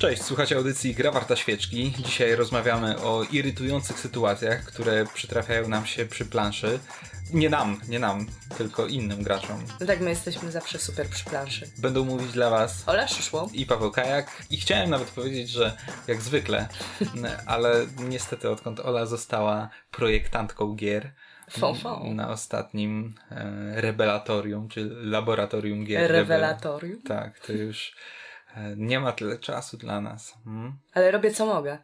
Cześć, słuchacie audycji Gra Warta Świeczki. Dzisiaj rozmawiamy o irytujących sytuacjach, które przytrafiają nam się przy planszy. Nie nam, nie nam, tylko innym graczom. No tak, my jesteśmy zawsze super przy planszy. Będą mówić dla was Ola Szyszło. i Paweł Kajak. I chciałem nawet powiedzieć, że jak zwykle, ale niestety odkąd Ola została projektantką gier, Fą, fą. na ostatnim e, rebelatorium, czy laboratorium gier. Rewelatorium. Tak, to już nie ma tyle czasu dla nas. Hmm? Ale robię co mogę.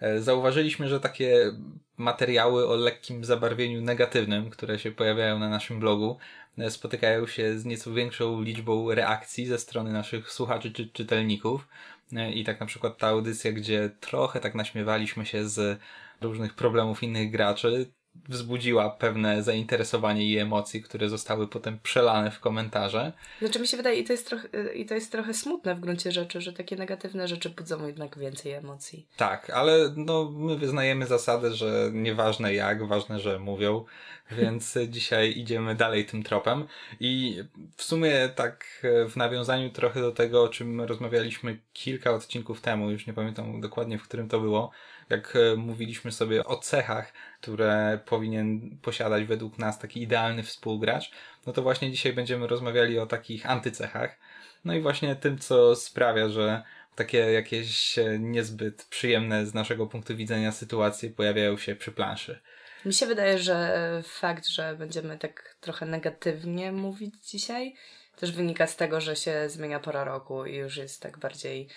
E, Zauważyliśmy, że takie materiały o lekkim zabarwieniu negatywnym, które się pojawiają na naszym blogu, e, spotykają się z nieco większą liczbą reakcji ze strony naszych słuchaczy czy czytelników. E, I tak na przykład ta audycja, gdzie trochę tak naśmiewaliśmy się z różnych problemów innych graczy, wzbudziła pewne zainteresowanie i emocje, które zostały potem przelane w komentarze. Znaczy mi się wydaje, i to jest trochę, i to jest trochę smutne w gruncie rzeczy, że takie negatywne rzeczy budzą jednak więcej emocji. Tak, ale no, my wyznajemy zasadę, że nieważne jak, ważne, że mówią, więc dzisiaj idziemy dalej tym tropem. I w sumie tak w nawiązaniu trochę do tego, o czym rozmawialiśmy kilka odcinków temu, już nie pamiętam dokładnie, w którym to było, jak mówiliśmy sobie o cechach, które powinien posiadać według nas taki idealny współgracz, no to właśnie dzisiaj będziemy rozmawiali o takich antycechach. No i właśnie tym, co sprawia, że takie jakieś niezbyt przyjemne z naszego punktu widzenia sytuacje pojawiają się przy planszy. Mi się wydaje, że fakt, że będziemy tak trochę negatywnie mówić dzisiaj, też wynika z tego, że się zmienia pora roku i już jest tak bardziej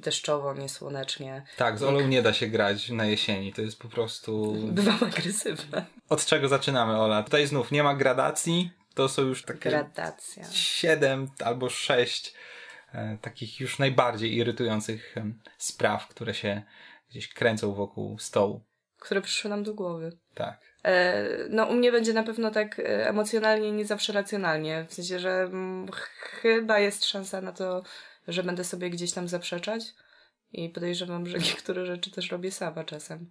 deszczowo, niesłonecznie. Tak, z Olą nie da się grać na jesieni, to jest po prostu... Bywam agresywna. Od czego zaczynamy, Ola? Tutaj znów nie ma gradacji, to są już takie... Gradacja. Siedem albo sześć e, takich już najbardziej irytujących e, spraw, które się gdzieś kręcą wokół stołu. Które przyszły nam do głowy. Tak. E, no, u mnie będzie na pewno tak e, emocjonalnie, nie zawsze racjonalnie. W sensie, że mm, chyba jest szansa na to, że będę sobie gdzieś tam zaprzeczać i podejrzewam, że niektóre rzeczy też robię sama czasem.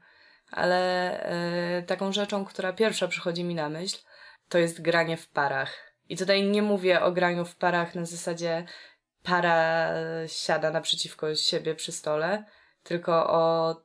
Ale e, taką rzeczą, która pierwsza przychodzi mi na myśl, to jest granie w parach. I tutaj nie mówię o graniu w parach na zasadzie para siada naprzeciwko siebie przy stole, tylko o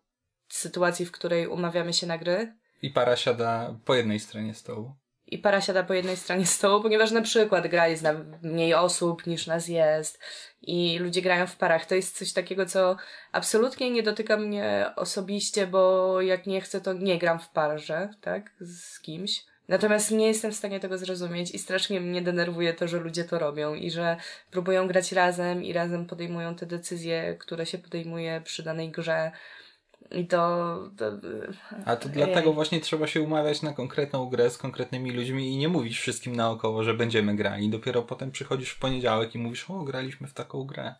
sytuacji, w której umawiamy się na gry. I para siada po jednej stronie stołu. I para siada po jednej stronie stołu, ponieważ na przykład gra jest na mniej osób niż nas jest i ludzie grają w parach. To jest coś takiego, co absolutnie nie dotyka mnie osobiście, bo jak nie chcę, to nie gram w parze, tak, z kimś. Natomiast nie jestem w stanie tego zrozumieć i strasznie mnie denerwuje to, że ludzie to robią i że próbują grać razem i razem podejmują te decyzje, które się podejmuje przy danej grze. I to. to A to dlatego właśnie trzeba się umawiać na konkretną grę z konkretnymi ludźmi i nie mówić wszystkim naokoło, że będziemy grali. Dopiero potem przychodzisz w poniedziałek i mówisz, o, graliśmy w taką grę.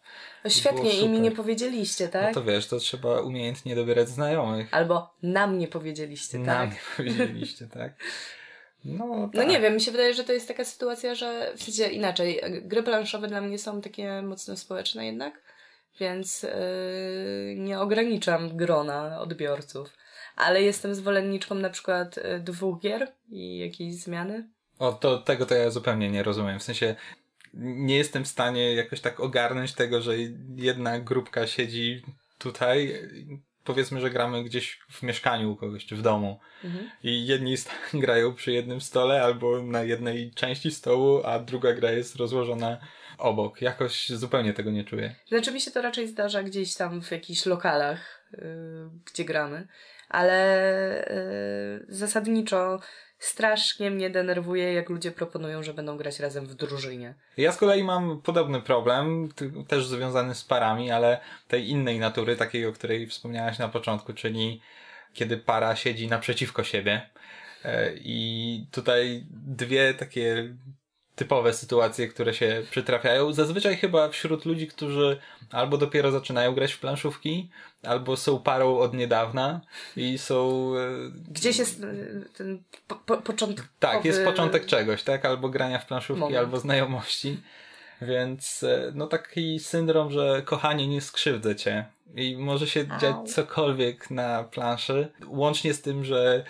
No świetnie, i mi nie powiedzieliście, tak? No to wiesz, to trzeba umiejętnie dobierać znajomych. Albo nam nie powiedzieliście, nam tak? nie powiedzieliście, tak? No, No tak. nie wiem, mi się wydaje, że to jest taka sytuacja, że w sensie inaczej. Gry planszowe dla mnie są takie mocno społeczne jednak, więc yy, nie ograniczam grona odbiorców. Ale jestem zwolenniczką na przykład yy, dwóch gier i jakiejś zmiany. O, to tego to ja zupełnie nie rozumiem. W sensie nie jestem w stanie jakoś tak ogarnąć tego, że jedna grupka siedzi tutaj, powiedzmy, że gramy gdzieś w mieszkaniu u kogoś, czy w domu. Mhm. I jedni grają przy jednym stole albo na jednej części stołu, a druga gra jest rozłożona obok. Jakoś zupełnie tego nie czuję. Znaczy mi się to raczej zdarza gdzieś tam w jakichś lokalach, yy, gdzie gramy, ale yy, zasadniczo strasznie mnie denerwuje, jak ludzie proponują, że będą grać razem w drużynie. Ja z kolei mam podobny problem, też związany z parami, ale tej innej natury, takiej, o której wspomniałaś na początku, czyli kiedy para siedzi naprzeciwko siebie. E, I tutaj dwie takie typowe sytuacje, które się przytrafiają. Zazwyczaj chyba wśród ludzi, którzy albo dopiero zaczynają grać w planszówki, albo są parą od niedawna i są e, Gdzieś jest yy, ten po, po, początkowy... tak, jest początek czegoś, tak? Albo grania w planszówki, Moment. albo znajomości. Więc e, no taki syndrom, że kochanie nie skrzywdzę cię i może się Au. dziać cokolwiek na planszy, łącznie z tym, że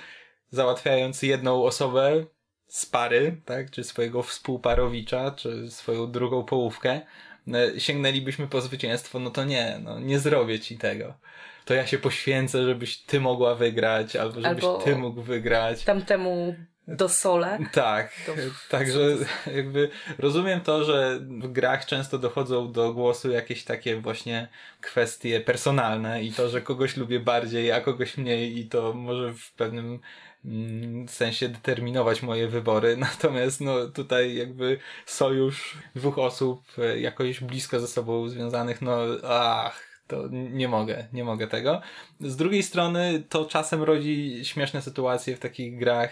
załatwiając jedną osobę z pary, tak, czy swojego współparowicza, czy swoją drugą połówkę, e, sięgnęlibyśmy po zwycięstwo, no to nie, no nie zrobię ci tego. To ja się poświęcę, żebyś ty mogła wygrać, albo żebyś albo ty mógł wygrać. Tamtemu do sole. Tak, do... także jakby rozumiem to, że w grach często dochodzą do głosu jakieś takie właśnie kwestie personalne i to, że kogoś lubię bardziej, a kogoś mniej i to może w pewnym mm, sensie determinować moje wybory. Natomiast no tutaj jakby sojusz dwóch osób e, jakoś blisko ze sobą związanych, no ach, to nie mogę, nie mogę tego. Z drugiej strony to czasem rodzi śmieszne sytuacje w takich grach,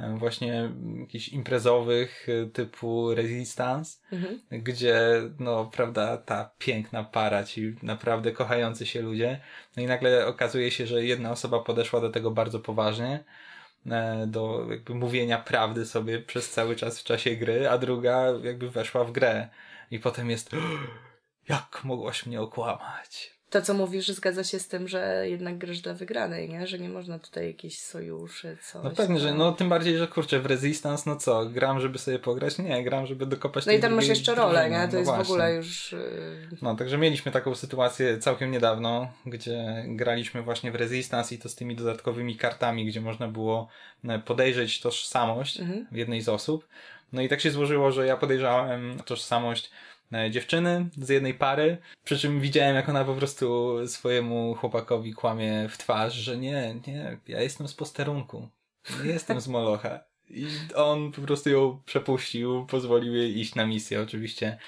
E, właśnie jakichś imprezowych e, typu Resistance, mhm. gdzie no prawda ta piękna para, ci naprawdę kochający się ludzie, no i nagle okazuje się, że jedna osoba podeszła do tego bardzo poważnie, do jakby mówienia prawdy sobie przez cały czas w czasie gry, a druga jakby weszła w grę i potem jest jak mogłaś mnie okłamać? To, co mówisz, zgadza się z tym, że jednak grasz dla wygranej, nie? Że nie można tutaj jakichś sojuszy, coś. No pewnie, że no tym bardziej, że kurczę, w Resistance, no co, gram, żeby sobie pograć? Nie, gram, żeby dokopać No i tam masz jeszcze rolę, nie? To no jest właśnie. w ogóle już... Y, no, także mieliśmy taką sytuację całkiem niedawno, gdzie graliśmy właśnie w Resistance i to z tymi dodatkowymi kartami, gdzie można było e, podejrzeć tożsamość mhm. jednej z osób. No i tak się złożyło, że ja podejrzałem tożsamość dziewczyny z jednej pary, przy czym widziałem, jak ona po prostu swojemu chłopakowi kłamie w twarz, że nie, nie, ja jestem z posterunku, nie jestem z Molocha. I on po prostu ją przepuścił, pozwolił jej iść na misję. Oczywiście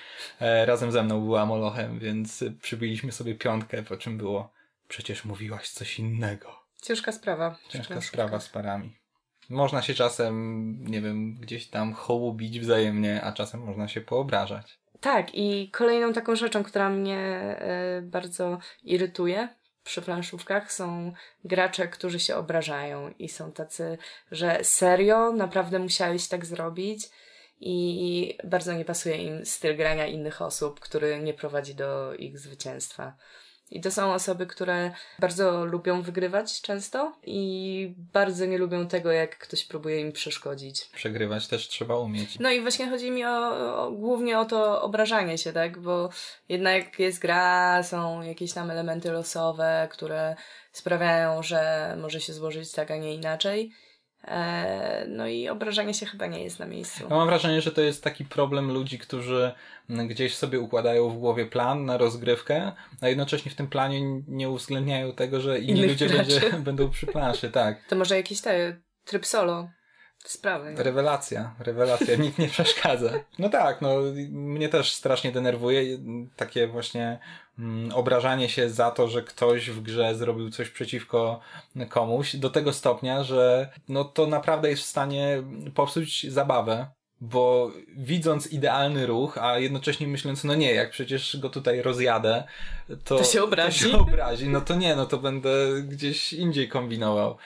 e, razem ze mną była Molochem, więc przybiliśmy sobie piątkę, po czym było przecież mówiłaś coś innego. Ciężka sprawa. Ciężka sprawa z parami. Można się czasem, nie wiem, gdzieś tam hołubić wzajemnie, a czasem można się poobrażać. Tak, i kolejną taką rzeczą, która mnie y, bardzo irytuje przy planszówkach są gracze, którzy się obrażają i są tacy, że serio, naprawdę musiałeś tak zrobić i bardzo nie pasuje im styl grania innych osób, który nie prowadzi do ich zwycięstwa. I to są osoby, które bardzo lubią wygrywać często i bardzo nie lubią tego, jak ktoś próbuje im przeszkodzić. Przegrywać też trzeba umieć. No i właśnie chodzi mi o, o, głównie o to obrażanie się, tak? Bo jednak jest gra, są jakieś tam elementy losowe, które sprawiają, że może się złożyć tak, a nie inaczej. E, no i obrażanie się chyba nie jest na miejscu. Ja mam wrażenie, że to jest taki problem ludzi, którzy gdzieś sobie układają w głowie plan na rozgrywkę, a jednocześnie w tym planie nie uwzględniają tego, że inni Innych ludzie będzie, będą przy planszy, tak. To może jakiś te, tryb solo sprawy. Rewelacja, rewelacja, nikt nie przeszkadza. No tak, no mnie też strasznie denerwuje takie właśnie mm, obrażanie się za to, że ktoś w grze zrobił coś przeciwko komuś do tego stopnia, że no to naprawdę jest w stanie popsuć zabawę bo widząc idealny ruch, a jednocześnie myśląc, no nie, jak przecież go tutaj rozjadę, to, to się obrazi. To się obrazi. No to nie, no to będę gdzieś indziej kombinował.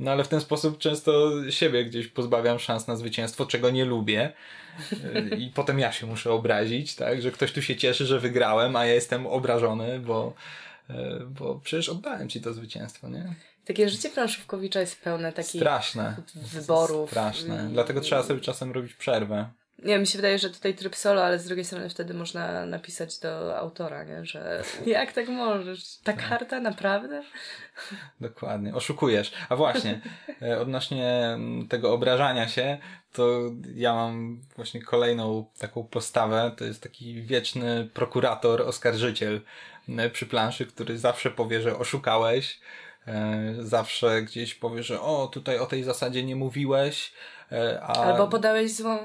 No ale w ten sposób często siebie gdzieś pozbawiam szans na zwycięstwo, czego nie lubię. I potem ja się muszę obrazić, tak, że ktoś tu się cieszy, że wygrałem, a ja jestem obrażony, bo, bo przecież oddałem ci to zwycięstwo, nie? Takie życie planszówkowicza jest pełne takich Straszne. wyborów. Straszne. Dlatego trzeba sobie czasem robić przerwę. Nie, mi się wydaje, że tutaj tryb solo, ale z drugiej strony wtedy można napisać do autora, nie? że jak tak możesz? Ta tak. karta naprawdę? Dokładnie, oszukujesz. A właśnie, e, odnośnie tego obrażania się, to ja mam właśnie kolejną taką postawę, to jest taki wieczny prokurator, oskarżyciel e, przy planszy, który zawsze powie, że oszukałeś, e, zawsze gdzieś powie, że o, tutaj o tej zasadzie nie mówiłeś, a... Albo podałeś złą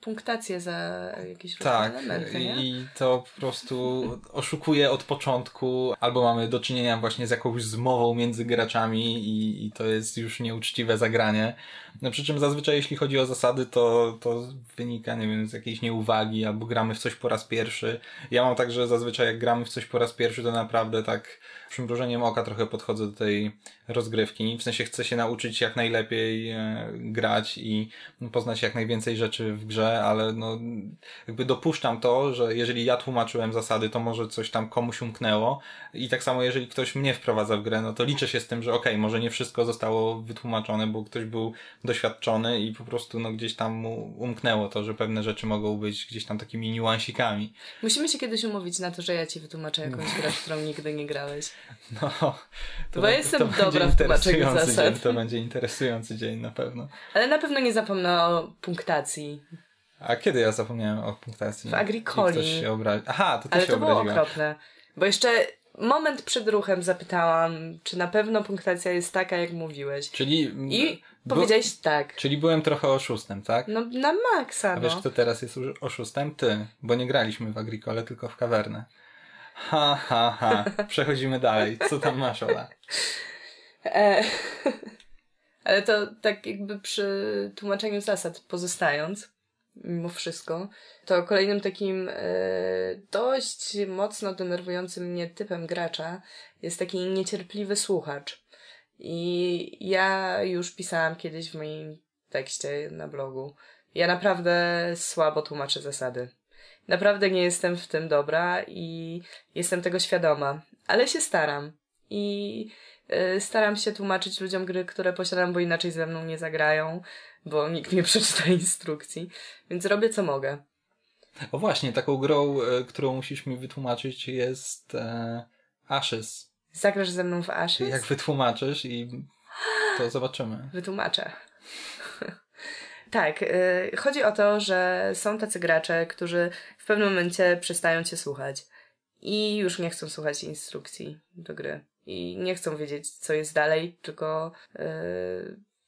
punktację za jakieś tak, elementy, nie? i to po prostu oszukuje od początku, albo mamy do czynienia właśnie z jakąś zmową między graczami i, i to jest już nieuczciwe zagranie. No przy czym zazwyczaj jeśli chodzi o zasady, to, to wynika, nie wiem, z jakiejś nieuwagi, albo gramy w coś po raz pierwszy. Ja mam tak, że zazwyczaj jak gramy w coś po raz pierwszy, to naprawdę tak przymrużeniem oka trochę podchodzę do tej rozgrywki. W sensie chcę się nauczyć jak najlepiej e, grać i poznać jak najwięcej rzeczy w grze, ale no jakby dopuszczam to, że jeżeli ja tłumaczyłem zasady, to może coś tam komuś umknęło i tak samo jeżeli ktoś mnie wprowadza w grę, no to liczę się z tym, że okej, okay, może nie wszystko zostało wytłumaczone, bo ktoś był doświadczony i po prostu no gdzieś tam mu umknęło to, że pewne rzeczy mogą być gdzieś tam takimi niuansikami. Musimy się kiedyś umówić na to, że ja ci wytłumaczę jakąś grę, w którą nigdy nie grałeś. No, to, Bo ja jestem to dobra w tłumaczeniu zasad. Dzień, to będzie interesujący dzień na pewno. Ale na pewno nie zapomnę o punktacji. A kiedy ja zapomniałem o punktacji? W Agricoli. Ktoś się. Aha, to ty Ale się to było okropne. Bo jeszcze moment przed ruchem zapytałam, czy na pewno punktacja jest taka, jak mówiłeś. Czyli... I powiedziałeś tak. Czyli byłem trochę oszustem, tak? No na maksa, A wiesz, no. kto teraz jest oszustem? Ty. Bo nie graliśmy w Agricole, tylko w kawernę. Ha, ha, ha. Przechodzimy dalej. Co tam masz, Ola? E, ale to tak jakby przy tłumaczeniu zasad pozostając, mimo wszystko, to kolejnym takim e, dość mocno denerwującym mnie typem gracza jest taki niecierpliwy słuchacz. I ja już pisałam kiedyś w moim tekście na blogu. Ja naprawdę słabo tłumaczę zasady. Naprawdę nie jestem w tym dobra i jestem tego świadoma, ale się staram. I y, staram się tłumaczyć ludziom gry, które posiadam, bo inaczej ze mną nie zagrają, bo nikt nie przeczyta instrukcji. Więc robię co mogę. O właśnie, taką grą, y, którą musisz mi wytłumaczyć jest e, Ashes. Zagrasz ze mną w Ashes? Jak wytłumaczysz i to zobaczymy. Wytłumaczę. Tak, y, chodzi o to, że są tacy gracze, którzy w pewnym momencie przestają cię słuchać i już nie chcą słuchać instrukcji do gry. I nie chcą wiedzieć, co jest dalej, tylko yy,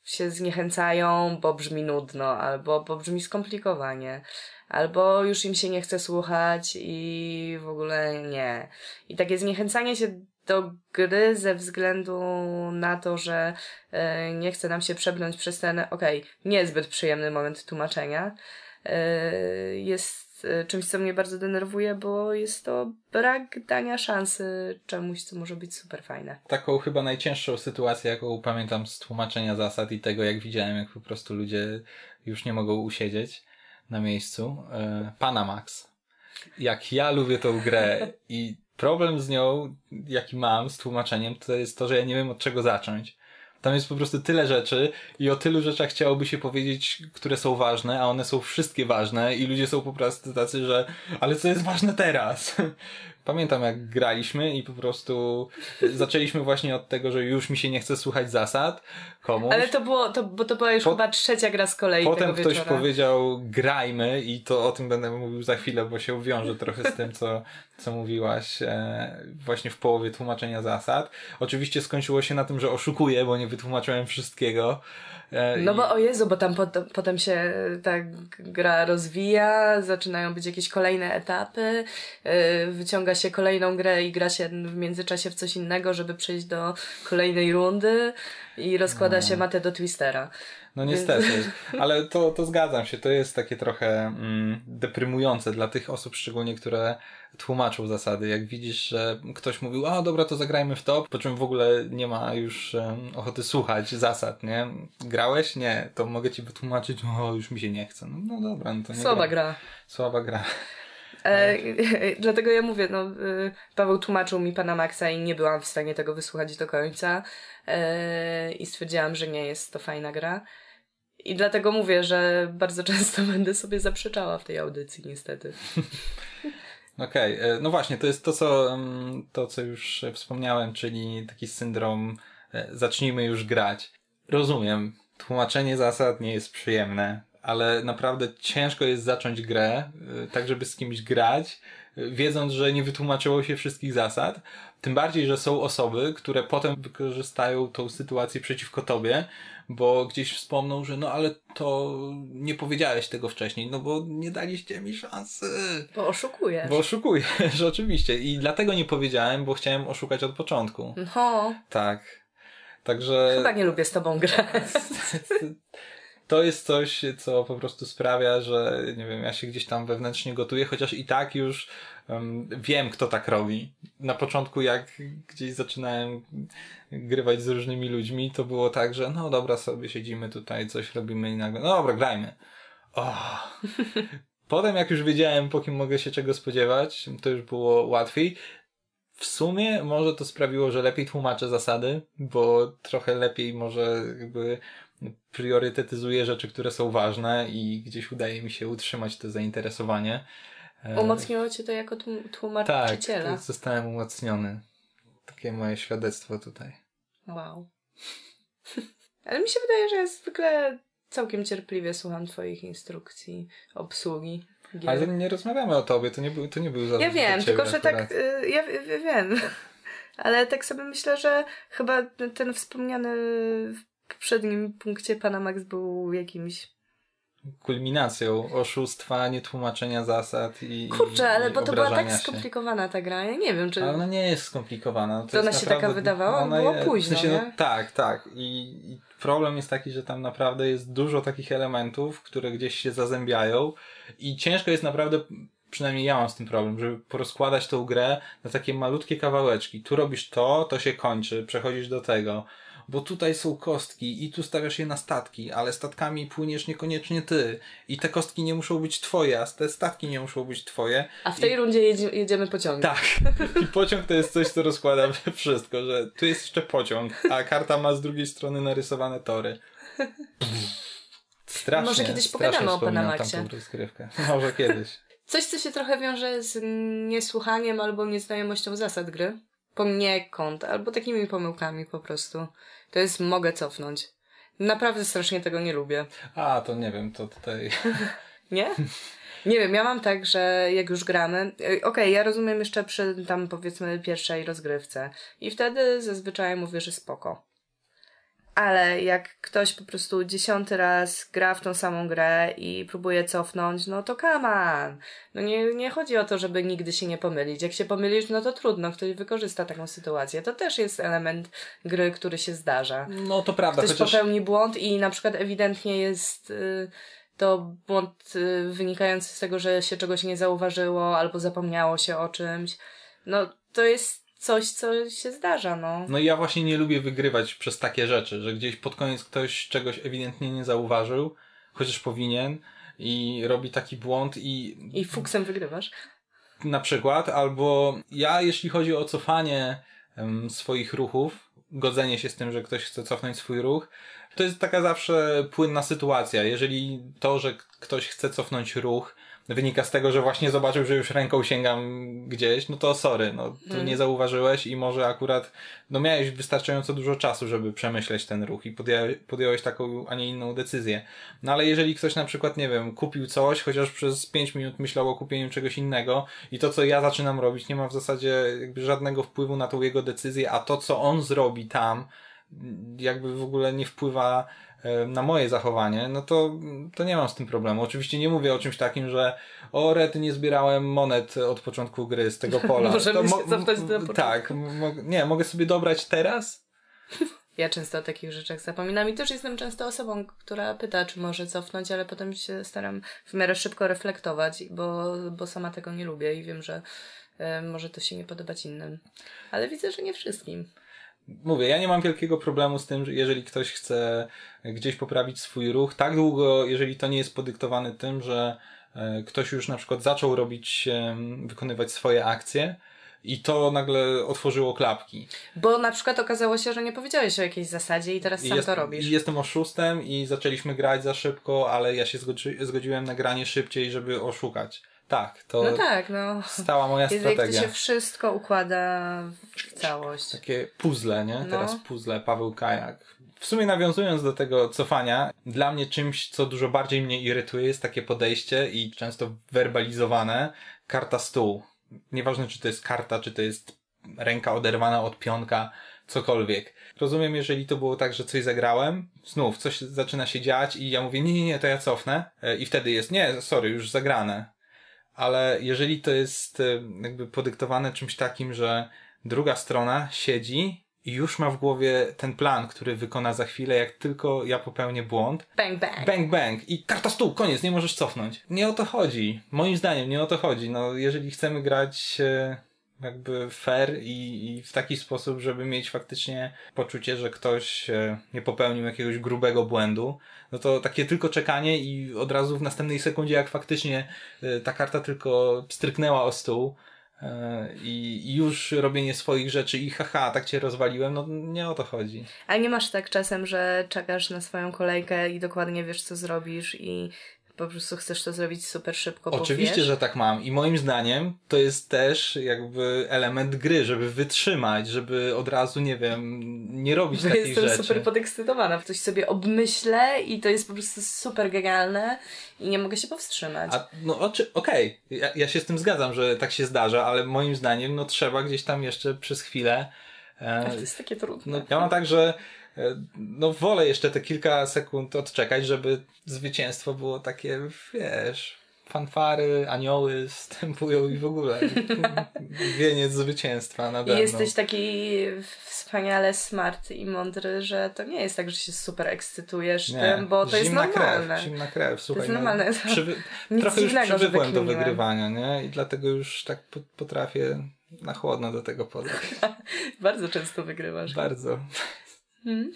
się zniechęcają, bo brzmi nudno, albo bo brzmi skomplikowanie, albo już im się nie chce słuchać i w ogóle nie. I takie zniechęcanie się do gry ze względu na to, że e, nie chce nam się przebrnąć przez ten, okej, okay, niezbyt przyjemny moment tłumaczenia, e, jest e, czymś, co mnie bardzo denerwuje, bo jest to brak dania szansy czemuś, co może być super fajne. Taką chyba najcięższą sytuację, jaką pamiętam z tłumaczenia zasad i tego, jak widziałem, jak po prostu ludzie już nie mogą usiedzieć na miejscu. Panamax. Jak ja lubię tą grę i problem z nią, jaki mam z tłumaczeniem, to jest to, że ja nie wiem od czego zacząć. Tam jest po prostu tyle rzeczy i o tylu rzeczach chciałoby się powiedzieć, które są ważne, a one są wszystkie ważne i ludzie są po prostu tacy, że ale co jest ważne teraz? Pamiętam jak graliśmy i po prostu zaczęliśmy właśnie od tego, że już mi się nie chce słuchać zasad komuś. Ale to było, to, bo to była już po, chyba trzecia gra z kolei Potem ktoś wieczora. powiedział grajmy i to o tym będę mówił za chwilę, bo się uwiąże trochę z tym, co, co mówiłaś e, właśnie w połowie tłumaczenia zasad. Oczywiście skończyło się na tym, że oszukuję, bo nie wytłumaczyłem wszystkiego. E, no bo o Jezu, bo tam pot, potem się ta gra rozwija, zaczynają być jakieś kolejne etapy, e, wyciąga się kolejną grę i gra się w międzyczasie w coś innego, żeby przejść do kolejnej rundy i rozkłada no. się matę do Twistera. No niestety, ale to, to zgadzam się. To jest takie trochę mm, deprymujące dla tych osób, szczególnie które tłumaczą zasady. Jak widzisz, że ktoś mówił, a dobra, to zagrajmy w to, po czym w ogóle nie ma już um, ochoty słuchać zasad, nie? Grałeś? Nie. To mogę ci wytłumaczyć, o, już mi się nie chce. No, no dobra, no to nie Słaba gra. gra. Słaba gra. E, dlatego ja mówię, no, y, Paweł tłumaczył mi pana Maxa i nie byłam w stanie tego wysłuchać do końca e, i stwierdziłam, że nie jest to fajna gra. I dlatego mówię, że bardzo często będę sobie zaprzeczała w tej audycji, niestety. Okej, okay. E, no właśnie, to jest to co, mm, to, co już wspomniałem, czyli taki syndrom e, zacznijmy już grać. Rozumiem, tłumaczenie zasad nie jest przyjemne, ale naprawdę ciężko jest zacząć grę, e, tak żeby z kimś grać, wiedząc, że nie wytłumaczyło się wszystkich zasad. Tym bardziej, że są osoby, które potem wykorzystają tą sytuację przeciwko tobie, bo gdzieś wspomną, że no ale to nie powiedziałeś tego wcześniej, no bo nie daliście mi szansy. Bo oszukujesz. Bo oszukujesz, oczywiście. I dlatego nie powiedziałem, bo chciałem oszukać od początku. No. Tak. Także... Chyba nie lubię z tobą grać. to jest coś, co po prostu sprawia, że nie wiem, ja się gdzieś tam wewnętrznie gotuję, chociaż i tak już um, wiem, kto tak robi. Na początku, jak gdzieś zaczynałem grywać z różnymi ludźmi, to było tak, że no dobra, sobie siedzimy tutaj, coś robimy i nagle, no dobra, grajmy. Oh. Potem, jak już wiedziałem, po kim mogę się czego spodziewać, to już było łatwiej. W sumie może to sprawiło, że lepiej tłumaczę zasady, bo trochę lepiej może jakby priorytetyzuję rzeczy, które są ważne i gdzieś udaje mi się utrzymać to zainteresowanie. E, Umocniło cię to jako tłumaczyciela? Tak, zostałem umocniony. Takie moje świadectwo tutaj. Wow. Ale mi się wydaje, że ja zwykle całkiem cierpliwie słucham twoich instrukcji obsługi. Gier. Ale nie rozmawiamy o tobie, to nie był, to nie był Ja wiem, tylko że tak, y, ja, ja wiem. Ale tak sobie myślę, że chyba ten wspomniany w poprzednim punkcie pana Max był jakimś kulminacją oszustwa, nietłumaczenia zasad i. Kurczę, ale i bo to była tak się. skomplikowana ta gra. Ja nie wiem, czy. Ale ona nie jest skomplikowana. To, to ona się taka wydawała? Ona Było je, późno. W sensie, no, tak, tak. I, I, problem jest taki, że tam naprawdę jest dużo takich elementów, które gdzieś się zazębiają i ciężko jest naprawdę przynajmniej ja mam z tym problem, żeby porozkładać tą grę na takie malutkie kawałeczki. Tu robisz to, to się kończy, przechodzisz do tego bo tutaj są kostki i tu stawiasz je na statki, ale statkami płyniesz niekoniecznie ty. I te kostki nie muszą być twoje, a te statki nie muszą być twoje. A w tej I... rundzie jedzie, jedziemy pociągiem. Tak. I pociąg to jest coś, co rozkłada wszystko, że tu jest jeszcze pociąg, a karta ma z drugiej strony narysowane tory. Strasznie, Może kiedyś pogadamy o Panamaxie. Może kiedyś. Coś, co się trochę wiąże z niesłuchaniem albo nieznajomością zasad gry poniekąd, albo takimi pomyłkami po prostu. To jest mogę cofnąć. Naprawdę strasznie tego nie lubię. A, to nie wiem, to tutaj... nie? Nie wiem, ja mam tak, że jak już gramy, e, okej, okay, ja rozumiem jeszcze przy tam powiedzmy pierwszej rozgrywce i wtedy zazwyczaj mówię, że spoko ale jak ktoś po prostu dziesiąty raz gra w tą samą grę i próbuje cofnąć, no to come on. No nie, nie chodzi o to, żeby nigdy się nie pomylić. Jak się pomylisz, no to trudno, ktoś wykorzysta taką sytuację. To też jest element gry, który się zdarza. No to prawda. Ktoś chociaż... popełni błąd i na przykład ewidentnie jest... Yy, to błąd y, wynikający z tego, że się czegoś nie zauważyło albo zapomniało się o czymś. No to jest coś, co się zdarza, no. No i ja właśnie nie lubię wygrywać przez takie rzeczy, że gdzieś pod koniec ktoś czegoś ewidentnie nie zauważył, chociaż powinien i robi taki błąd i... I fuksem wygrywasz. Na przykład, albo ja jeśli chodzi o cofanie um, swoich ruchów, godzenie się z tym, że ktoś chce cofnąć swój ruch, to jest taka zawsze płynna sytuacja. Jeżeli to, że ktoś chce cofnąć ruch, wynika z tego, że właśnie zobaczył, że już ręką sięgam gdzieś, no to sorry, no tu hmm. nie zauważyłeś i może akurat, no miałeś wystarczająco dużo czasu, żeby przemyśleć ten ruch i podjąłeś, podjąłeś taką, a nie inną decyzję. No ale jeżeli ktoś na przykład, nie wiem, kupił coś, chociaż przez 5 minut myślał o kupieniu czegoś innego i to, co ja zaczynam robić, nie ma w zasadzie jakby żadnego wpływu na tą jego decyzję, a to, co on zrobi tam, jakby w ogóle nie wpływa na moje zachowanie, no to, to nie mam z tym problemu. Oczywiście nie mówię o czymś takim, że o rety nie zbierałem monet od początku gry z tego pola. Możemy to się cofnąć do początku. Tak, mo nie, mogę sobie dobrać teraz. Ja często o takich rzeczach zapominam i też jestem często osobą, która pyta, czy może cofnąć, ale potem się staram w miarę szybko reflektować, bo, bo sama tego nie lubię i wiem, że y, może to się nie podobać innym. Ale widzę, że nie wszystkim mówię, ja nie mam wielkiego problemu z tym, że jeżeli ktoś chce gdzieś poprawić swój ruch, tak długo, jeżeli to nie jest podyktowane tym, że e, ktoś już na przykład zaczął robić, wykonywać swoje akcje, i to nagle otworzyło klapki. Bo na przykład okazało się, że nie powiedziałeś o jakiejś zasadzie i teraz sam jest, to robisz. Jestem oszustem i zaczęliśmy grać za szybko, ale ja się zgodzi, zgodziłem na granie szybciej, żeby oszukać. Tak, to no tak, no. stała moja Jest strategia. Jak to się wszystko układa w całość. Takie puzzle, nie? No. Teraz puzzle Paweł Kajak. W sumie nawiązując do tego cofania, dla mnie czymś, co dużo bardziej mnie irytuje, jest takie podejście i często werbalizowane karta stół. Nieważne, czy to jest karta, czy to jest ręka oderwana od pionka, cokolwiek. Rozumiem, jeżeli to było tak, że coś zagrałem, znów coś zaczyna się dziać i ja mówię, nie, nie, nie, to ja cofnę. E, I wtedy jest, nie, sorry, już zagrane ale jeżeli to jest jakby podyktowane czymś takim, że druga strona siedzi i już ma w głowie ten plan, który wykona za chwilę, jak tylko ja popełnię błąd. Bang, bang. Bang, bang. I karta stół, koniec, nie możesz cofnąć. Nie o to chodzi. Moim zdaniem nie o to chodzi. No, jeżeli chcemy grać e, jakby fair i, i w taki sposób, żeby mieć faktycznie poczucie, że ktoś e, nie popełnił jakiegoś grubego błędu, no to takie tylko czekanie i od razu w następnej sekundzie, jak faktycznie e, ta karta tylko stryknęła o stół, e, i i już robienie swoich rzeczy i haha, tak cię rozwaliłem, no nie o to chodzi. A nie masz tak czasem, że czekasz na swoją kolejkę i dokładnie wiesz, co zrobisz i po prostu chcesz to zrobić super szybko, Oczywiście, wiesz? że tak mam i moim zdaniem to jest też jakby element gry, żeby wytrzymać, żeby od razu, nie wiem, nie robić Bo takich jestem rzeczy. super podekscytowana. Coś sobie obmyślę i to jest po prostu super genialne i nie mogę się powstrzymać. A, no okej, ja, ja się z tym zgadzam, że tak się zdarza, ale moim zdaniem no trzeba gdzieś tam jeszcze przez chwilę e, Ale to jest takie trudne. No, ja mam tak, że no wolę jeszcze te kilka sekund odczekać, żeby zwycięstwo było takie, wiesz, fanfary, anioły stępują i w ogóle wieniec zwycięstwa nade mną. jesteś taki wspaniale smart i mądry, że to nie jest tak, że się super ekscytujesz tym, bo to jest zimna normalne. Krew, zimna krew, słuchaj. jest normalne. No, przywy... Trochę już przywykłem do wygrywania, nie? I dlatego już tak po- potrafię na chłodno do tego podejść. Bardzo często wygrywasz. Bardzo. Hmm?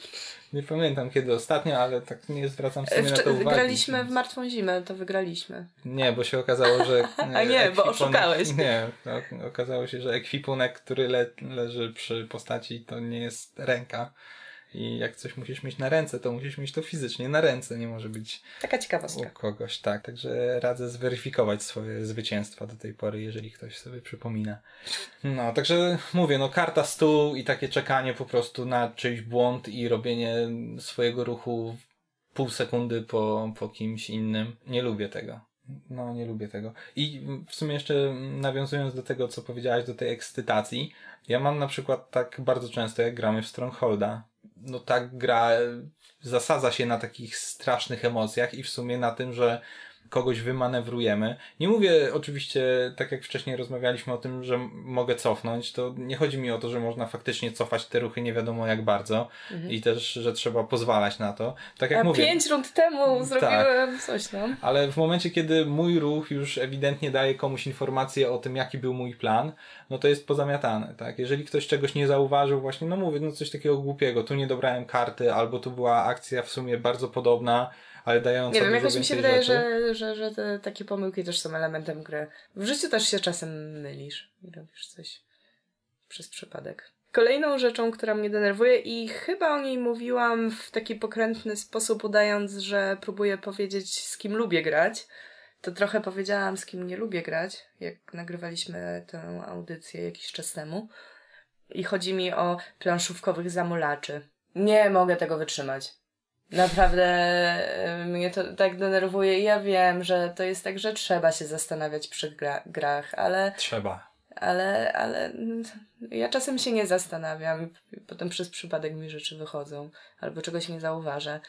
Nie pamiętam kiedy ostatnio, ale tak nie zwracam sobie na to uwagi. graliśmy w Martwą Zimę, to wygraliśmy. Nie, bo się okazało, że. A nie, bo oszukałeś. Nie, okazało się, że ekwipunek, który le, leży przy postaci, to nie jest ręka. I jak coś musisz mieć na ręce, to musisz mieć to fizycznie na ręce, nie może być Taka u ciekawostka. kogoś, tak. Także radzę zweryfikować swoje zwycięstwa do tej pory, jeżeli ktoś sobie przypomina. No, także mówię, no karta stół i takie czekanie po prostu na czyjś błąd i robienie swojego ruchu pół sekundy po, po kimś innym. Nie lubię tego. No, nie lubię tego. I w sumie jeszcze nawiązując do tego, co powiedziałaś, do tej ekscytacji, ja mam na przykład tak bardzo często, jak gramy w Strongholda, no ta gra zasadza się na takich strasznych emocjach i w sumie na tym, że kogoś wymanewrujemy. Nie mówię oczywiście, tak jak wcześniej rozmawialiśmy o tym, że mogę cofnąć, to nie chodzi mi o to, że można faktycznie cofać te ruchy nie wiadomo jak bardzo i też, że trzeba pozwalać na to. Tak jak A mówię. pięć rund temu zrobiłem coś, no. Ale w momencie, kiedy mój ruch już ewidentnie daje komuś informację o tym, jaki był mój plan, no to jest pozamiatane, tak? Jeżeli ktoś czegoś nie zauważył, właśnie, no mówię, no coś takiego głupiego, tu nie dobrałem karty, albo tu była akcja w sumie bardzo podobna, ale dająca Nie wiem, jakoś mi się wydaje, rzeczy. że, że, że te takie pomyłki też są elementem gry. W życiu też się czasem mylisz i robisz coś przez przypadek. Kolejną rzeczą, która mnie denerwuje i chyba o niej mówiłam w taki pokrętny sposób, udając, że próbuję powiedzieć, z kim lubię grać, to trochę powiedziałam, z kim nie lubię grać, jak nagrywaliśmy tę audycję jakiś czas temu. I chodzi mi o planszówkowych zamulaczy. Nie mogę tego wytrzymać. Naprawdę e, mnie to tak denerwuje. Ja wiem, że to jest tak, że trzeba się zastanawiać przy gra- grach, ale, Trzeba. ale, ale ja czasem się nie zastanawiam i potem przez przypadek mi rzeczy wychodzą albo czegoś nie zauważę.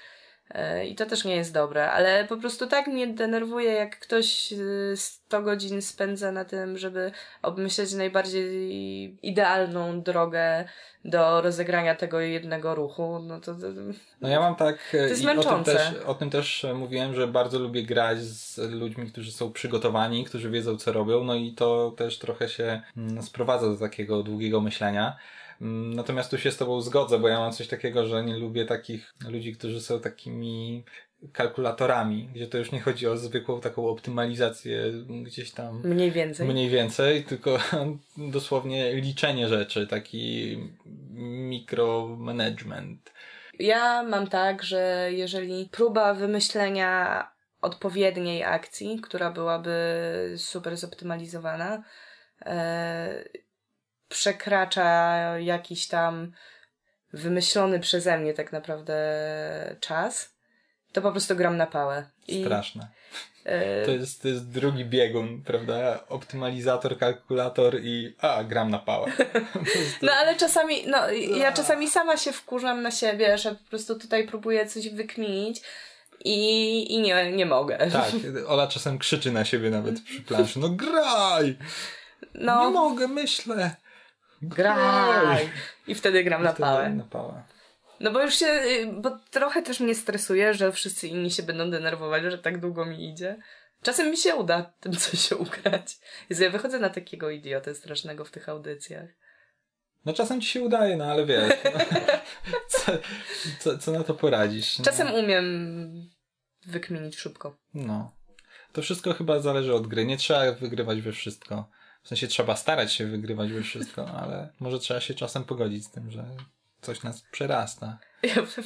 E, I to też nie jest dobre, ale po prostu tak mnie denerwuje, jak ktoś y, 100 godzin spędza na tym, żeby obmyśleć najbardziej idealną drogę do rozegrania tego jednego ruchu. No to, to No ja mam tak, to jest i o tym, męczące. też, o tym też mówiłem, że bardzo lubię grać z ludźmi, którzy są przygotowani, którzy wiedzą co robią, no i to też trochę się mm, sprowadza do takiego długiego myślenia. Mm, Natomiast tu się z tobą zgodzę, bo ja mam coś takiego, że nie lubię takich ludzi, którzy są takimi kalkulatorami, gdzie to już nie chodzi o zwykłą taką optymalizację gdzieś tam mniej więcej. mniej więcej, tylko dosłownie liczenie rzeczy, taki mikromanagement. Ja mam tak, że jeżeli próba wymyślenia odpowiedniej akcji, która byłaby super zoptymalizowana, e, przekracza jakiś tam wymyślony przeze mnie tak naprawdę czas, to po prostu gram na pałę. I, Straszne. e, To jest, to jest drugi biegun, prawda? Optymalizator, kalkulator i a, gram na pałę. Prostu- No ale czasami, no ja czasami sama się wkurzam na siebie, że po prostu tutaj próbuję coś wykminić i, i nie, nie mogę. Tak, Ola czasem krzyczy na siebie nawet przy planszy. No graj! No, Nie mogę, myślę. Graj! I wtedy gram na pałę. Na pałę. No bo już się, y, bo trochę też mnie stresuje, że wszyscy inni się będą denerwować, że tak długo mi idzie. Czasem mi się uda tym coś ugrać. Jezu, ja wychodzę na takiego idiotę strasznego w tych audycjach. No czasem ci się udaje, no ale wiesz. No, co, co, co, na to poradzisz? No. Czasem umiem wykminić szybko. No. To wszystko chyba zależy od gry. Nie trzeba wygrywać we wszystko. W sensie trzeba starać się wygrywać we wszystko, ale może trzeba się czasem pogodzić z tym, że coś nas przerasta.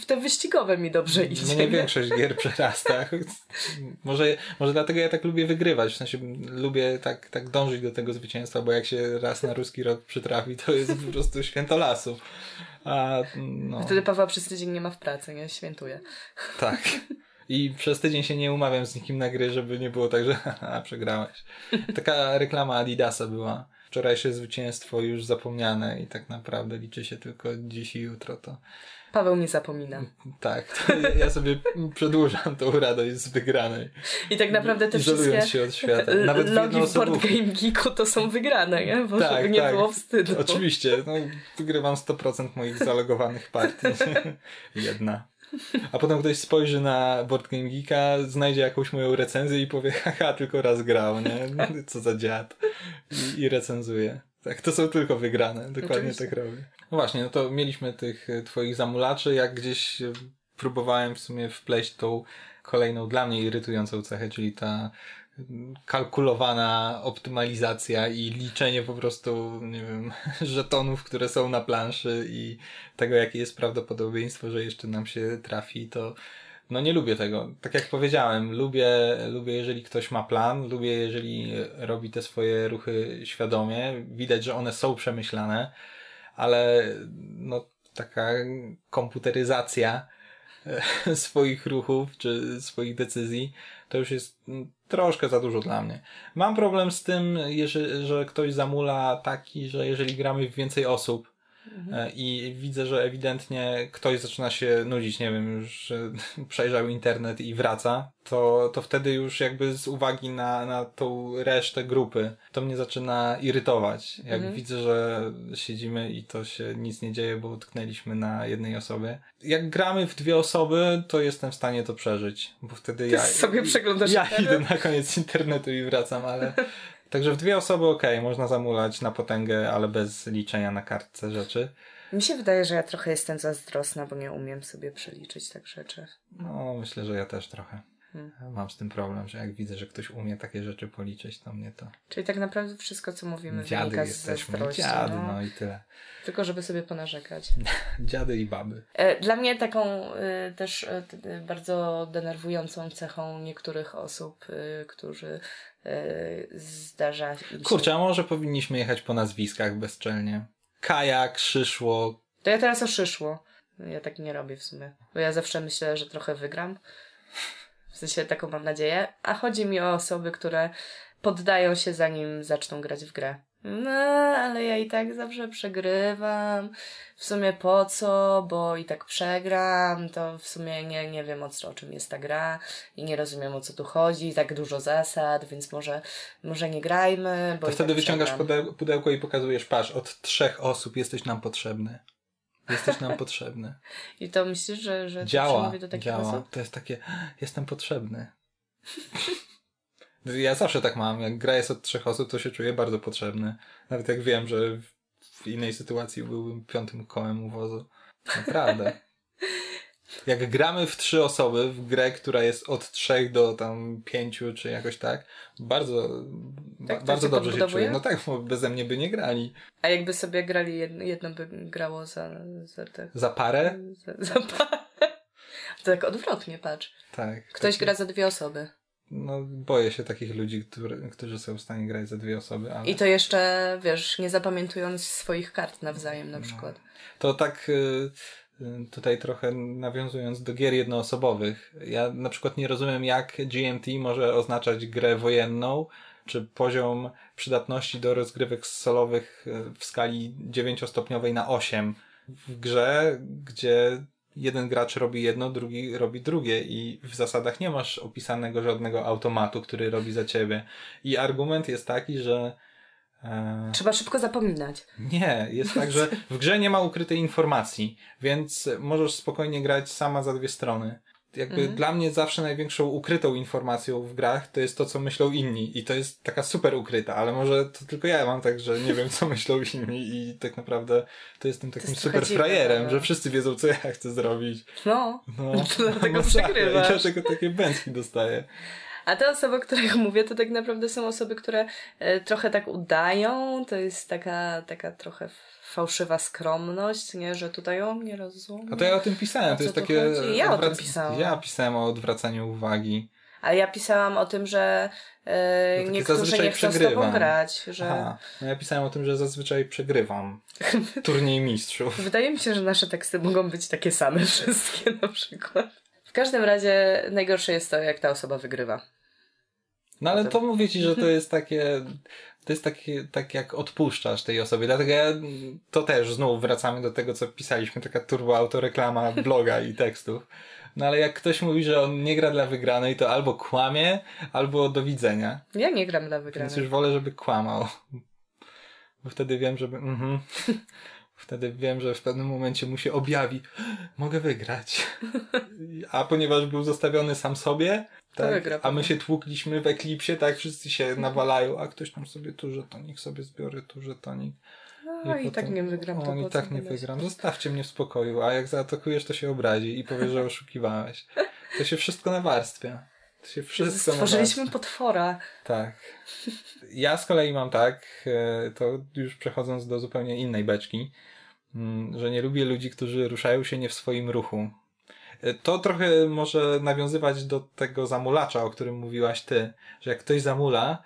W te wyścigowe mi dobrze idzie. Mnie większość gier przerasta. może, może dlatego ja tak lubię wygrywać. W sensie lubię tak, tak dążyć do tego zwycięstwa, bo jak się raz na ruski rok przytrafi, to jest po prostu święto lasu. A, no. Wtedy Paweł przez tydzień nie ma w pracy, nie? Świętuje. Tak. I przez tydzień się nie umawiam z nikim na gry, żeby nie było tak, że haha, przegrałeś. Taka reklama Adidasa była. Wczorajsze zwycięstwo już zapomniane i tak naprawdę liczy się tylko dziś i jutro. To Paweł nie zapomina. Tak, ja sobie przedłużam tą radość z wygranej. I tak naprawdę te wszystkie się od świata. Nawet logi w Board Game Geeku to są wygrane, nie? Bo tak, żeby nie tak. było wstydu. Oczywiście, no, wygrywam 100% moich zalogowanych partii. Jedna. A potem ktoś spojrzy na Board Game Geeka, znajdzie jakąś moją recenzję i powie, haha, tylko raz grał, nie? Co za dziad. I, i recenzuje. Tak, to są tylko wygrane. Dokładnie Oczywiście. tak robię. No właśnie, no to mieliśmy tych e, twoich zamulaczy. Jak gdzieś e, próbowałem w sumie wpleść tą kolejną dla mnie irytującą cechę, czyli ta kalkulowana optymalizacja i liczenie po prostu, nie wiem, żetonów, które są na planszy i tego, jakie jest prawdopodobieństwo, że jeszcze nam się trafi, to no nie lubię tego. Tak jak powiedziałem, lubię, lubię jeżeli ktoś ma plan, lubię jeżeli robi te swoje ruchy świadomie. Widać, że one są przemyślane, ale no taka komputeryzacja swoich ruchów czy swoich decyzji to już jest troszkę za dużo dla mnie. Mam problem z tym, że ktoś zamula taki, że jeżeli gramy w więcej osób, Mhm. I widzę, że ewidentnie ktoś zaczyna się nudzić, nie wiem, już przejrzał internet i wraca, to, to wtedy już jakby z uwagi na, na tą resztę grupy, to mnie zaczyna irytować. Jak mhm. widzę, że siedzimy i to się nic nie dzieje, bo utknęliśmy na jednej osobie. Jak gramy w dwie osoby, to jestem w stanie to przeżyć, bo wtedy Ty ja... sobie przeglądasz Ja idę na koniec internetu i wracam, ale Także w dwie osoby ok, można zamulać na potęgę, ale bez liczenia na kartce rzeczy. Mi się wydaje, że ja trochę jestem zazdrosna, bo nie umiem sobie przeliczyć tak rzeczy. No, myślę, że ja też trochę. Hmm. Mam z tym problem, że jak widzę, że ktoś umie takie rzeczy policzyć, to mnie to... Czyli tak naprawdę wszystko, co mówimy, Dziady wynika z zazdrości. Dziady, no. no i tyle. Tylko, żeby sobie ponarzekać. Dziady i baby. E, dla mnie taką y, też y, bardzo denerwującą cechą niektórych osób, którzy zdarza się... Kurczę, a może powinniśmy jechać po nazwiskach bezczelnie? Kajak, Szyszło... To ja teraz o Szyszło. Ja tak nie robię w sumie. Bo ja zawsze myślę, że trochę wygram. W sensie taką mam nadzieję. A chodzi mi o osoby, które poddają się zanim zaczną grać w grę. No, ale ja i tak zawsze przegrywam. W sumie po co, bo i tak przegram, to w sumie nie, nie wiem o, co, o czym jest ta gra i nie rozumiem o co tu chodzi, tak dużo zasad, więc może, może nie grajmy. Bo to wtedy tak wyciągasz pudełko, pudełko i pokazujesz, patrz, od trzech osób jesteś nam potrzebny. Jesteś nam potrzebny. I to myślisz, że, że działa, do takich działa. osób? To jest takie, jestem potrzebny. Ja zawsze tak mam. Jak gra jest od trzech osób, to się czuję bardzo potrzebny. Nawet jak wiem, że w innej sytuacji byłbym piątym kołem uwozu. Naprawdę. Jak gramy w trzy osoby w grę, która jest od trzech do tam pięciu, czy jakoś tak, bardzo, tak, ba bardzo dobrze się czuję. No tak, bo beze mnie by nie grali. A jakby sobie grali, jedno, jedno by grało za, za te... Za parę? Za, za parę. To tak odwrotnie, patrz. Tak. Ktoś gra za dwie osoby no, boję się takich ludzi, który, którzy są w stanie grać za dwie osoby. Ale... I to jeszcze, wiesz, nie zapamiętując swoich kart nawzajem na no. przykład. No. To tak y, y, tutaj trochę nawiązując do gier jednoosobowych. Ja na przykład nie rozumiem, jak GMT może oznaczać grę wojenną, czy poziom przydatności do rozgrywek solowych y, w skali 9-stopniowej na 8 w grze, gdzie jeden gracz robi jedno, drugi robi drugie i w zasadach nie masz opisanego żadnego automatu, który robi za ciebie. I argument jest taki, że E, Trzeba szybko zapominać. Nie, jest tak, że w grze nie ma ukrytej informacji, więc możesz spokojnie grać sama za dwie strony. Jakby Mhm. dla mnie zawsze największą ukrytą informacją w grach to jest to, co myślą inni. I to jest taka super ukryta, ale może to tylko ja mam tak, że nie wiem, co myślą inni i tak naprawdę to jestem takim jest super dziwne, frajerem, ale- że wszyscy wiedzą, co ja chcę zrobić. No. No, Dlatego no tak, przegrywasz. I dlatego takie bęcki dostaję. A te osoby, o których mówię, to tak naprawdę są osoby, które e, trochę tak udają. To jest taka, taka trochę fałszywa skromność, nie? Że tutaj o mnie rozumiem. A to ja o tym pisałem. O To jest takie. chodzi? Ja o tym odwrac- pisałam. Ja pisałem o odwracaniu uwagi. A ja pisałam o tym, że No takie niektórzy nie chcą z tobą przegrywam. grać. Że... Aha, no ja pisałem o tym, że zazwyczaj przegrywam turniej mistrzów. Wydaje mi się, że nasze teksty mogą być takie same wszystkie na przykład. W każdym razie najgorsze jest to, jak ta osoba wygrywa. No ale to mówię ci, że to jest takie, to jest takie, tak jak odpuszczasz tej osobie. Dlatego ja, to też znowu wracamy do tego, co pisaliśmy, taka turbo autoreklama bloga i tekstów. No ale jak ktoś mówi, że on nie gra dla wygranej, to albo kłamie, albo do widzenia. Ja nie gram dla Więc wygranej. już wolę, żeby kłamał. Bo wtedy wiem, żeby. Mhm. Wtedy wiem, że w pewnym momencie mu się objawi. Mogę wygrać. A ponieważ był zostawiony sam sobie, tak, a my się tłukliśmy w eklipsie, tak, wszyscy się nawalają, a ktoś tam sobie tu żetonik, sobie zbiorę tu żetonik. No i, tak nie wygram. to i tak nie się- wygram. Zostawcie mnie w spokoju, a jak zaatakujesz, to się obrazi i powie, że oszukiwałeś. To się wszystko nawarstwia. To się wszystko Stworzyliśmy nawarstwia. potwora. Tak. Ja z kolei mam tak, e, to już przechodząc do zupełnie innej beczki, że nie lubię ludzi, którzy ruszają się nie w swoim ruchu. E, To trochę może nawiązywać do tego zamulacza, o którym mówiłaś ty, że jak ktoś zamula,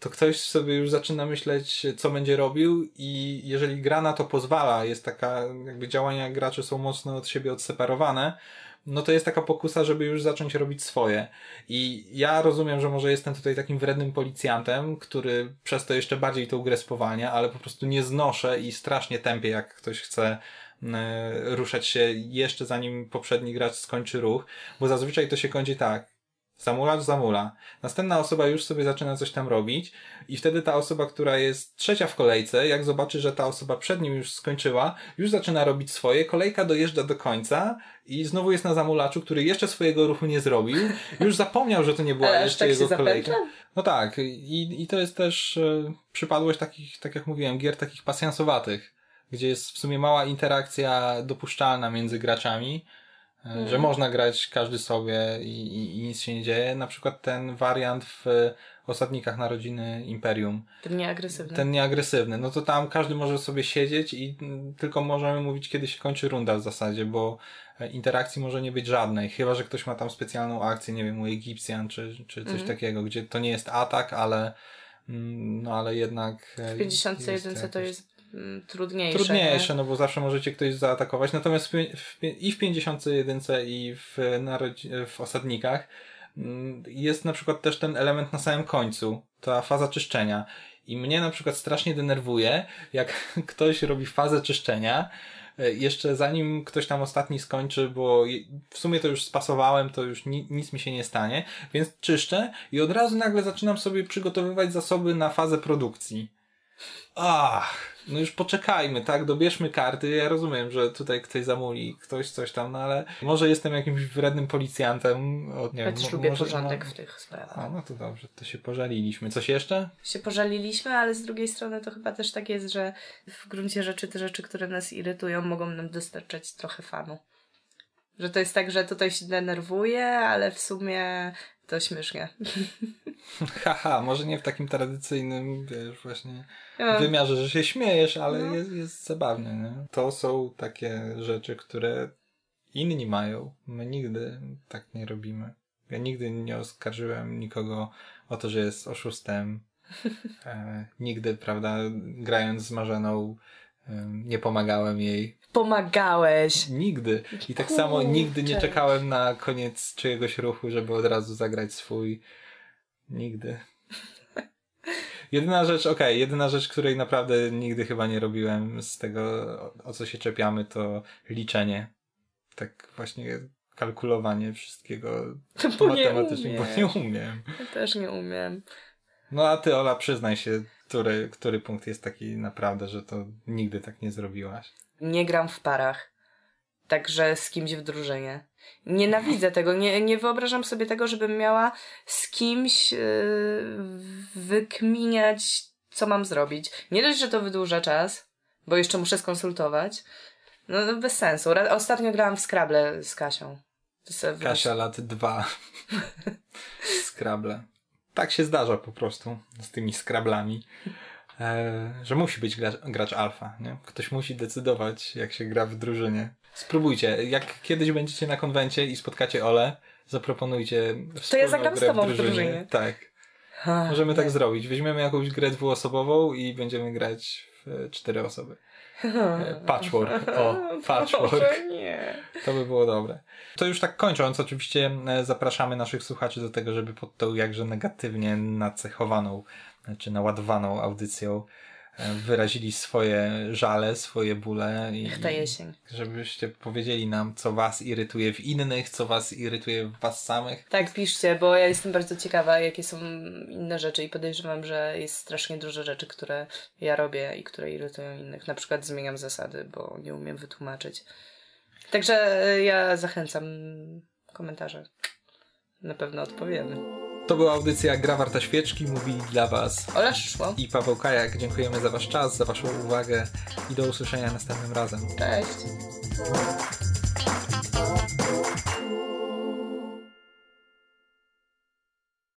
to ktoś sobie już zaczyna myśleć, co będzie robił i jeżeli gra na to pozwala, jest taka, jakby działania graczy są mocno od siebie odseparowane, no to jest taka pokusa, żeby już zacząć robić swoje. I ja rozumiem, że może jestem tutaj takim wrednym policjantem, który przez to jeszcze bardziej tą grę spowalnia, ale po prostu nie znoszę i strasznie tępię, jak ktoś chce e, ruszać się jeszcze zanim poprzedni gracz skończy ruch, bo zazwyczaj to się kończy tak. Zamulacz zamula. Następna osoba już sobie zaczyna coś tam robić i wtedy ta osoba, która jest trzecia w kolejce, jak zobaczy, że ta osoba przed nim już skończyła, już zaczyna robić swoje, kolejka dojeżdża do końca i znowu jest na zamulaczu, który jeszcze swojego ruchu nie zrobił, już zapomniał, że to nie była jeszcze tak jego kolejka. No tak, i, i to jest też e, przypadłość takich, tak jak mówiłem, gier takich pasjansowatych, gdzie jest w sumie mała interakcja dopuszczalna między graczami, Mhm. że można grać każdy sobie i, i, i nic się nie dzieje. Na przykład ten wariant w Osadnikach Narodziny Imperium, Ten nieagresywny. ten nieagresywny, no to tam każdy może sobie siedzieć i mm, tylko możemy mówić, kiedy się kończy runda w zasadzie, bo e, interakcji może nie być żadnej, chyba, że ktoś ma tam specjalną akcję, nie wiem, u Egipcjan czy, czy coś Mhm. takiego, gdzie to nie jest atak, ale mm, no ale jednak e, W 51 to jest mm, trudniejsze. trudniejsze, nie? no bo zawsze możecie ktoś zaatakować, natomiast w, w, i w 51 i w, w Osadnikach mm, jest na przykład też ten element na samym końcu, ta faza czyszczenia. I mnie na przykład strasznie denerwuje, jak ktoś robi fazę czyszczenia, e, jeszcze zanim ktoś tam ostatni skończy, bo w sumie to już spasowałem, to już ni- nic mi się nie stanie, więc czyszczę i od razu nagle zaczynam sobie przygotowywać zasoby na fazę produkcji. Ach, no już poczekajmy, tak? Dobierzmy karty. Ja rozumiem, że tutaj ktoś zamuli, ktoś coś tam, no ale może jestem jakimś wrednym policjantem. O, nie Ja wiem, też lubię może, porządek no, w tych sprawach. A, no to dobrze, to się pożaliliśmy. Coś jeszcze? Się pożaliliśmy, ale z drugiej strony to chyba też tak jest, że w gruncie rzeczy te rzeczy, które nas irytują, mogą nam dostarczać trochę fanu. Że to jest tak, że tutaj się denerwuję, ale w sumie to śmiesznie. Haha, może nie w takim tradycyjnym, wiesz, właśnie Ja, wymiarze, że się śmiejesz, ale No. jest, jest zabawne, nie? To są takie rzeczy, które inni mają. My nigdy tak nie robimy. Ja nigdy nie oskarżyłem nikogo o to, że jest oszustem. E, nigdy, prawda, grając z Marzeną, nie pomagałem jej. Pomagałeś. Nigdy. I tak samo nigdy nie Kurczę. czekałem na koniec czyjegoś ruchu, żeby od razu zagrać swój. Nigdy. Jedyna rzecz, okej, jedyna rzecz, której naprawdę nigdy chyba nie robiłem z tego, o, co się czepiamy, to liczenie. Tak właśnie kalkulowanie wszystkiego Bo nie matematycznie, bo nie umiem. Ja też nie umiem. No a ty, Ola, przyznaj się, który, który punkt jest taki naprawdę, że to nigdy tak nie zrobiłaś. Nie gram w parach. Także z kimś w drużynie. Nienawidzę tego. Nie, nie wyobrażam sobie tego, żebym miała z kimś yy, wykminiać, co mam zrobić. Nie dość, że to wydłuża czas, bo jeszcze muszę skonsultować. No bez sensu. Ostatnio grałam w Scrabble z Kasią. Kasia lat dwa. Scrabble. Tak się zdarza po prostu z tymi Scrablami. E, że musi być gracz, gracz alfa, nie? Ktoś musi decydować, jak się gra w drużynie. Spróbujcie. Jak kiedyś będziecie na konwencie i spotkacie Ole, zaproponujcie wspólną zagram z tobą w drużynie. drużynie. Tak. Ha, Możemy tak nie. zrobić. Weźmiemy jakąś grę dwuosobową i będziemy grać w cztery osoby. E, Patchwork. O, patchwork. Boże, nie. To by było dobre. To już tak kończąc, oczywiście e, zapraszamy naszych słuchaczy do tego, żeby pod tą jakże negatywnie nacechowaną czy naładowaną audycją wyrazili swoje żale, swoje bóle i Ta jesień. żebyście powiedzieli nam, co was irytuje w innych, co was irytuje w was samych. Tak, piszcie, bo ja jestem bardzo ciekawa, jakie są inne rzeczy i podejrzewam, że jest strasznie dużo rzeczy, które ja robię i które irytują innych. Na przykład zmieniam zasady, bo nie umiem wytłumaczyć. Także e, ja zachęcam komentarze. Na pewno odpowiemy. To była audycja Gra Warta Świeczki. Mówili dla was szło. i Paweł Kajak. Dziękujemy za wasz czas, za waszą uwagę i do usłyszenia następnym razem. Cześć.